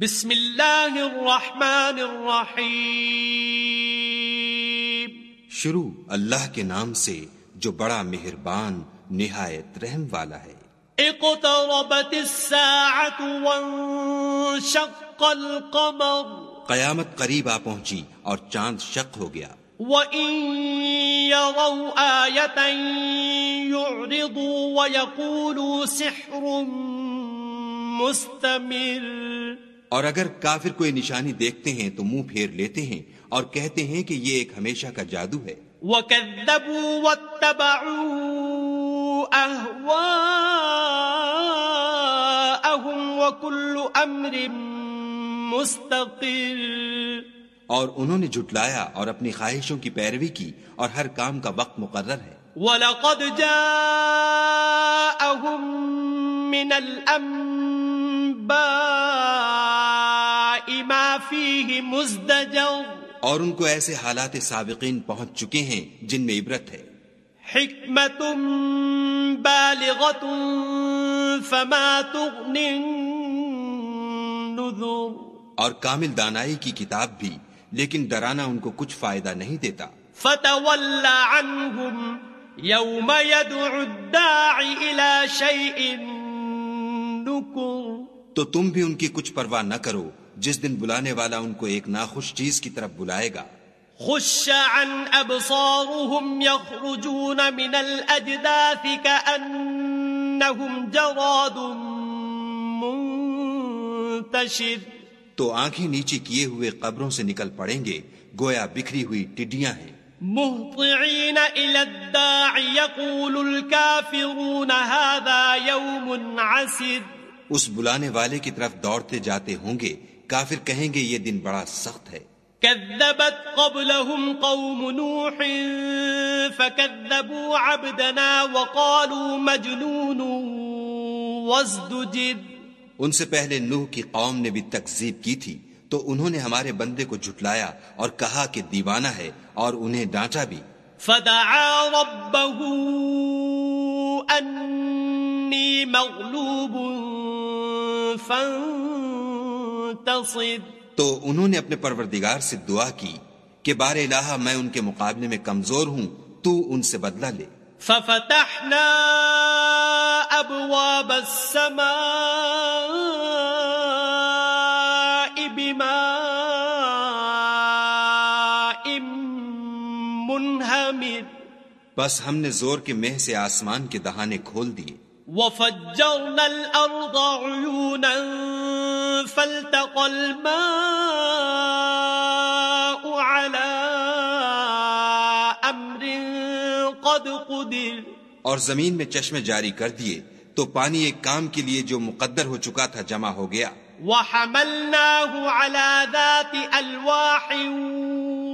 بسم اللہ الرحمن الرحیم۔ شروع اللہ کے نام سے جو بڑا مہربان نہایت رحم والا ہے۔ اقتربت الساعة وانشق القمر۔ قیامت قریب آ پہنچی اور چاند شق ہو گیا۔ وَإِن يَرَوْا آيَةً يُعْرِضُوا وَيَقُولُوا سِحْرٌ مُسْتَمِرٌ۔ اور اگر کافر کوئی نشانی دیکھتے ہیں تو منہ پھیر لیتے ہیں اور کہتے ہیں کہ یہ ایک ہمیشہ کا جادو ہے۔ وَكَذَّبُوا وَاتَّبَعُوا أَهْوَاءَهُمْ وَكُلُّ أَمْرٍ مُسْتَقِرٍ۔ اور انہوں نے جھٹلایا اور اپنی خواہشوں کی پیروی کی اور ہر کام کا وقت مقرر ہے۔ وَلَقَدْ جَاءَهُمْ مِنَ الْأَنبَاءِ مَا مُزْدَجَرٌ اور ان کو ایسے حالات سابقین پہنچ چکے ہیں جن میں عبرت ہے۔ حکمت بالغت فما تغنی النذر۔ اور کامل دانائی کی کتاب بھی لیکن ڈرانا ان کو کچھ فائدہ نہیں دیتا۔ فتول عنهم يوم يدعو الداعي الى شيء نكر۔ تو تم بھی ان کی کچھ پرواہ نہ کرو جس دن بلانے والا ان کو ایک ناخوش چیز کی طرف بلائے گا۔ خش عن ابصارهم يخرجون من الاجداث كانهم جراد منتشر۔ تو آنکھیں نیچے کیے ہوئے قبروں سے نکل پڑیں گے گویا بکھری ہوئی ٹڈیاں ہیں۔ مهطعين الى الداع يقول الكافرون هذا يوم عسر۔ اس بلانے والے کی طرف دوڑتے جاتے ہوں گے۔ کافر کہیں گے یہ دن بڑا سخت ہے۔ كذبت قبلهم قوم نوح فكذبوا عبدنا وقالوا مجنون وازدجر۔ ان سے پہلے نوح کی قوم نے بھی تکذیب کی تھی۔ تو انہوں نے ہمارے بندے کو جھٹلایا اور کہا کہ دیوانہ ہے اور انہیں ڈانٹا بھی۔ فدعا ربه أني مغلوب فانتصر۔ تو انہوں نے اپنے پروردگار سے دعا کی کہ بار الہ میں ان کے مقابلے میں کمزور ہوں تو ان سے بدلہ لے۔ ففتحنا أبواب السماء بماء بس ہم نے زور کے مہ سے آسمان کے دہانے کھول دیے۔ وفجرنا الأرض عيونا فالتقى الماء على أمر قد قدر. اور زمین میں چشمے جاری کر دیے تو پانی ایک کام کے لیے جو مقدر ہو چکا تھا جمع ہو گیا۔ وحملناه على ذات ألواح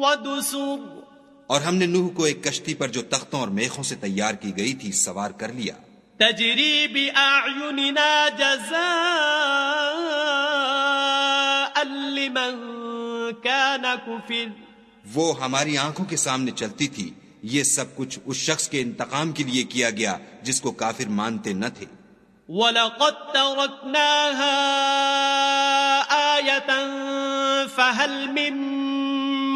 ودسر. اور ہم نے نوح کو ایک کشتی پر جو تختوں اور میخوں سے تیار کی گئی تھی سوار کر لیا۔ تجري بأعيننا جزاء لمن كان كفر وہ ہماری آنکھوں کے سامنے چلتی تھی۔ یہ سب کچھ اس شخص کے انتقام کے لیے کیا گیا جس کو کافر مانتے نہ تھے۔ وَلَقَدْ تَرَكْنَاهَا آيَةً فَهَلْ مِن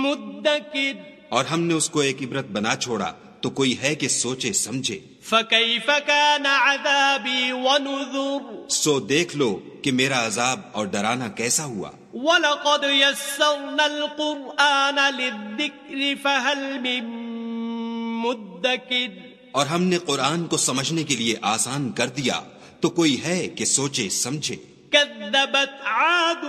مُدَّكِرٍ۔ اور ہم نے اس کو ایک عبرت بنا چھوڑا۔ تو کوئی ہے کہ سوچے سمجھے۔ فَكَيْفَ كَانَ عَذَابِي وَنُذُرْ سو دیکھ لو کہ میرا عذاب اور ڈرانا کیسا ہوا۔ وَلَقَدْ يَسَّرْنَا الْقُرْآنَ لِلذِّكْرِ فَهَلْ مِن مُدَّكِرٍ۔ اور ہم نے قرآن کو سمجھنے کے لیے آسان کر دیا۔ تو کوئی ہے کہ سوچے سمجھے۔ كذبت عاد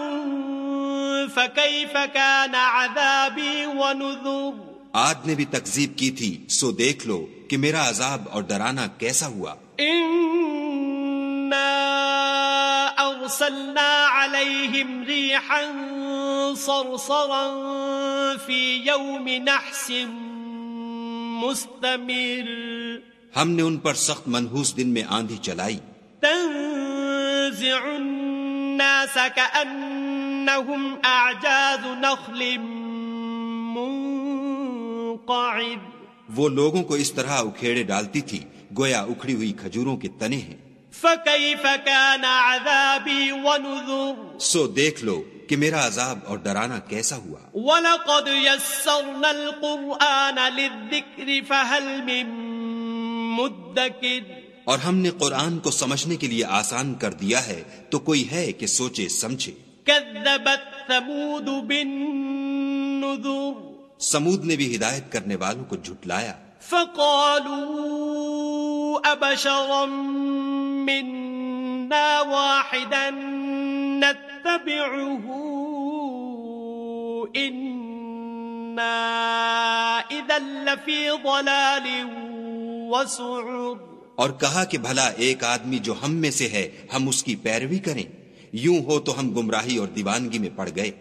فكيف كان عذابي ونذر آد نے بھی تکذیب کی تھی سو دیکھ لو کہ میرا عذاب اور ڈرانا کیسا ہوا۔ إنا أرسلنا عليهم ريحا صرصرا في يوم نحس مستمر۔ ہم نے ان پر سخت منحوس دن میں آندھی چلائی۔ تنزع الناس كأنهم أعجاز نخل منقعد وہ لوگوں کو اس طرح اکھیڑے ڈالتی تھی گویا اکھڑی ہوئی کھجوروں کے تنے ہیں۔ فكيف كان عذابي ونذر۔ سو دیکھ لو کہ میرا عذاب اور ڈرانا کیسا ہوا۔ ولقد يسرنا القرآن للذكر فهل من مدكر۔ اور ہم نے قرآن کو سمجھنے کے لیے آسان کر دیا ہے تو کوئی ہے کہ سوچے سمجھے۔ كذبت ثمود بالنذر۔ سمود نے بھی ہدایت کرنے والوں کو جھٹلایا۔ فقالوا أبشرا منا واحدا نتبعه إنا إذا لفي ضلال وسعر۔ اور کہا کہ بھلا ایک آدمی جو ہم میں سے ہے ہم اس کی پیروی کریں۔ یوں ہو تو ہم گمراہی اور دیوانگی میں پڑ گئے۔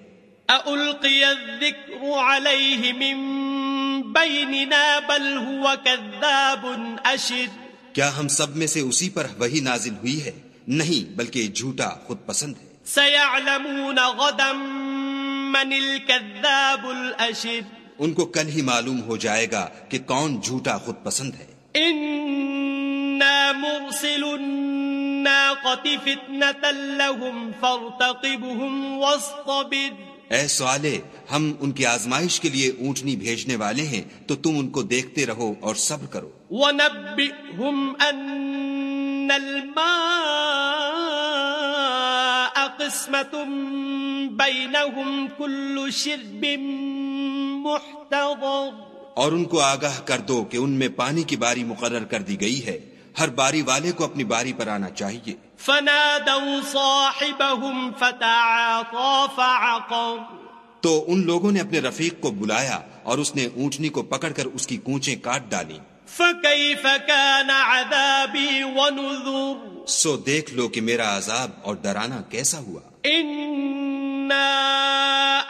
أألقي الذكر عليه من بيننا بل هو كذاب أشر۔ کیا ہم سب میں سے اسی پر وہی نازل ہوئی ہے؟ نہیں بلکہ جھوٹا خود پسند ہے۔ سيعلمون غدا من الكذاب الأشر۔ ان کو کل ہی معلوم ہو جائے گا کہ کون جھوٹا خود پسند ہے۔ إنا مرسل الناقة فتنة لهم فارتقبهم واصطبر اے سوالے ہم ان کی آزمائش کے لیے اونٹنی بھیجنے والے ہیں تو تم ان کو دیکھتے رہو اور صبر کرو۔ ونبئهم أن الماء قسمة بينهم كل شرب محتضر۔ اور ان کو آگاہ کر دو کہ ان میں پانی کی باری مقرر کر دی گئی ہے۔ ہر باری والے کو اپنی باری پر آنا چاہیے۔ فنادوا صاحبهم فتعاطى فعقر تو ان لوگوں نے اپنے رفیق کو بلایا اور اس نے اونٹنی کو پکڑ کر اس کی کونچیں کاٹ ڈالی۔ فكيف كان عذابي ونذر۔ سو دیکھ لو کہ میرا عذاب اور ڈرانا کیسا ہوا۔ إنا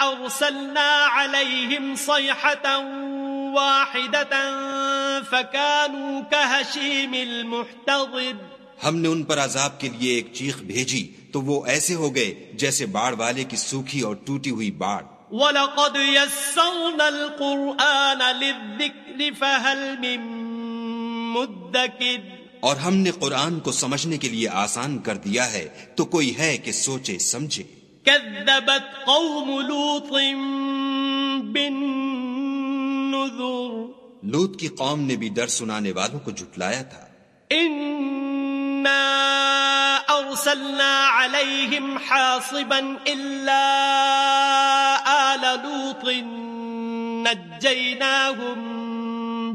أرسلنا عليهم صيحة واحدة فكانوا كهشيم المحتضر۔ ہم نے ان پر عذاب کے لیے ایک چیخ بھیجی تو وہ ایسے ہو گئے جیسے باڑ والے کی سوکھی اور ٹوٹی ہوئی باڑ۔ ولقد يسرنا القرآن للذكر فهل من مدكر۔ اور ہم نے قرآن کو سمجھنے کے لیے آسان کر دیا ہے تو کوئی ہے کہ سوچے سمجھے۔ كذبت قوم لوط بالنذر۔ لوت کی قوم نے بھی ڈر سنانے والوں کو جھٹلایا تھا۔ إنا أرسلنا عليهم حاصبا إلا آل لوط نجيناهم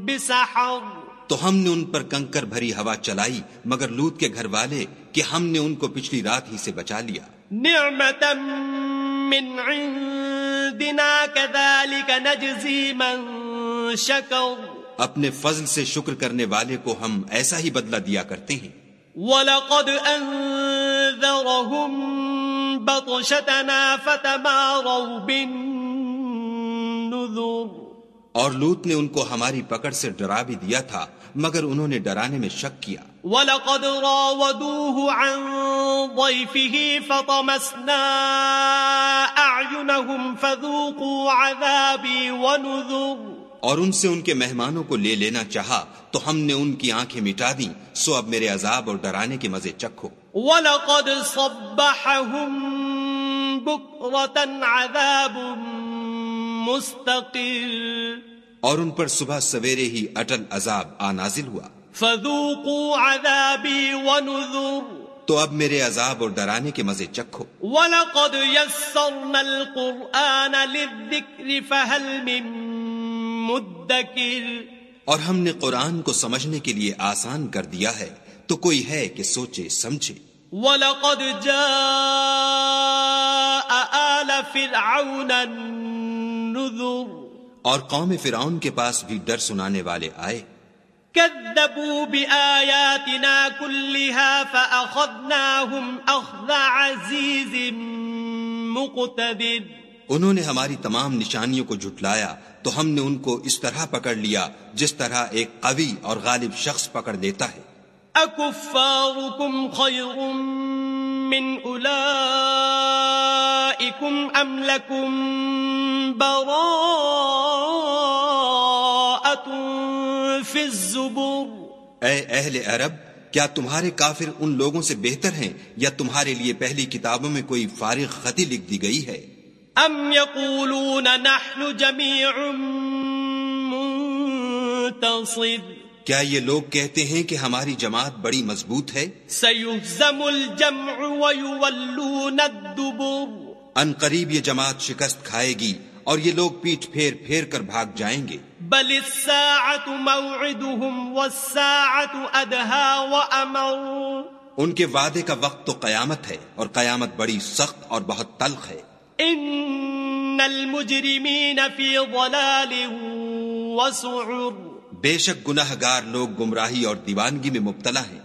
بسحر۔ تو ہم نے ان پر کنکر بھری ہوا چلائی مگر لوت کے گھر والے کہ ہم نے ان کو پچھلی رات ہی سے بچا لیا۔ نعمة من عندنا كذلك نجزي من شكر. اپنے فضل سے شکر کرنے والے کو ہم ایسا ہی بدلہ دیا کرتے ہیں۔ ولقد أنذرهم بطشتنا فتماروا بالنذر. اور لوت نے ان کو ہماری پکڑ سے ڈرا بھی دیا تھا مگر انہوں نے ڈرانے میں شک کیا۔ ولقد راودوه عن ضيفه فطمسنا أعينهم فذوقوا عذابي ونذر۔ اور ان سے ان کے مہمانوں کو لے لینا چاہا تو ہم نے ان کی آنکھیں مٹا دی سو اب میرے عذاب اور ڈرانے کے مزے چکھو۔ ولقد صبحهم بكرة عذاب مستقر. اور ان پر صبح سویرے ہی اٹل عذاب آ نازل ہوا۔ فذوقوا عذابي ونذر. تو اب میرے عذاب اور ڈرانے کے مزے چکھو۔ ولقد يسرنا القرآن للذكر فهل من مدكر. اور ہم نے قرآن کو سمجھنے کے لیے آسان کر دیا ہے تو کوئی ہے کہ سوچے سمجھے۔ ولقد جاء آل فرعون النذر اور قوم فرعون کے پاس بھی ڈر سنانے والے آئے۔ كذبوا بآياتنا كلها فأخذناهم أخذ عزيز مقتدر. انہوں نے ہماری تمام نشانیوں کو جھٹلایا تو ہم نے ان کو اس طرح پکڑ لیا جس طرح ایک قوی اور غالب شخص پکڑ لیتا ہے۔ أكفاركم خير من أولئكم أم لكم براءة في الزبر؟ اے اہل عرب کیا تمہارے کافر ان لوگوں سے بہتر ہیں یا تمہارے لیے پہلی کتابوں میں کوئی فارغ خطی لکھ دی گئی ہے؟ ام يقولون نحن جميع منتصر؟ کیا یہ لوگ کہتے ہیں کہ ہماری جماعت بڑی مضبوط ہے؟ سيهزم الجمع ويولون الدبر۔ ان قریب یہ جماعت شکست کھائے گی اور یہ لوگ پیٹ پھیر پھیر کر بھاگ جائیں گے۔ بل الساعة موعدهم والساعة أدهى وأمر ان کے وعدے کا وقت تو قیامت ہے اور قیامت بڑی سخت اور بہت تلخ ہے۔ ان المجرمين في ضلال وسعر بے شک گناہ گار لوگ گمراہی اور دیوانگی میں مبتلا ہیں۔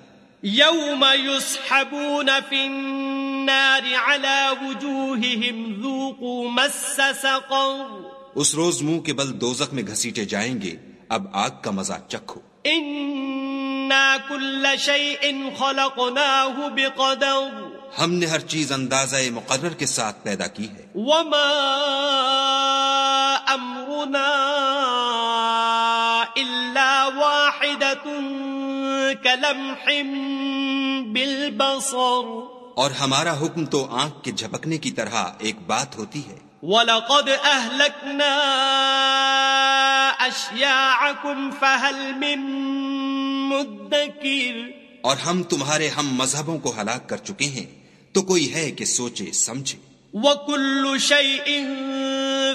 يوم يسحبون في النار على وجوههم ذوقوا مس سقر۔ اس روز منہ کے بل دوزخ میں گھسیٹے جائیں گے۔ اب آگ کا مزہ چکھو۔ انا كل شيء خلقناه بقدر۔ ہم نے ہر چیز اندازہ مقرر کے ساتھ پیدا کی ہے۔ وما كلمح بالبصر اور ہمارا حکم تو آنکھ کے جھپکنے کی طرح ایک بات ہوتی ہے۔ وَلَقَدْ أَهْلَكْنَا أَشْيَاعَكُمْ فَهَلْ مِن مُدَّكِرٍ اور ہم تمہارے ہم مذہبوں کو ہلاک کر چکے ہیں۔ تو کوئی ہے کہ سوچے سمجھے۔ وَكُلُّ شَيْءٍ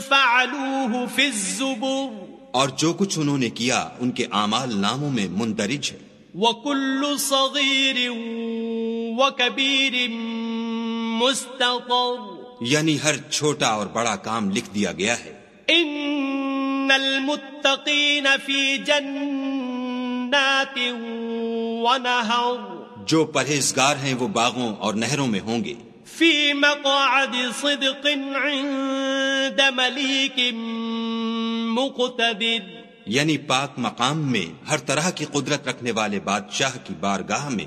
فَعَلُوهُ فِي الزُّبُرِ اور جو کچھ انہوں نے کیا ان کے اعمال ناموں میں مندرج ہے۔ وَكُلُّ صَغِيرٍ وَكَبِيرٍ مُسْتَطَرٍ یعنی ہر چھوٹا اور بڑا کام لکھ دیا گیا ہے۔ ان المتقین فی جنات ونہر جو پرہیزگار ہیں وہ باغوں اور نہروں میں ہوں گے۔ فی مقعد صدق عند ملیک مقتدر یعنی پاک مقام میں ہر طرح کی قدرت رکھنے والے بادشاہ کی بارگاہ میں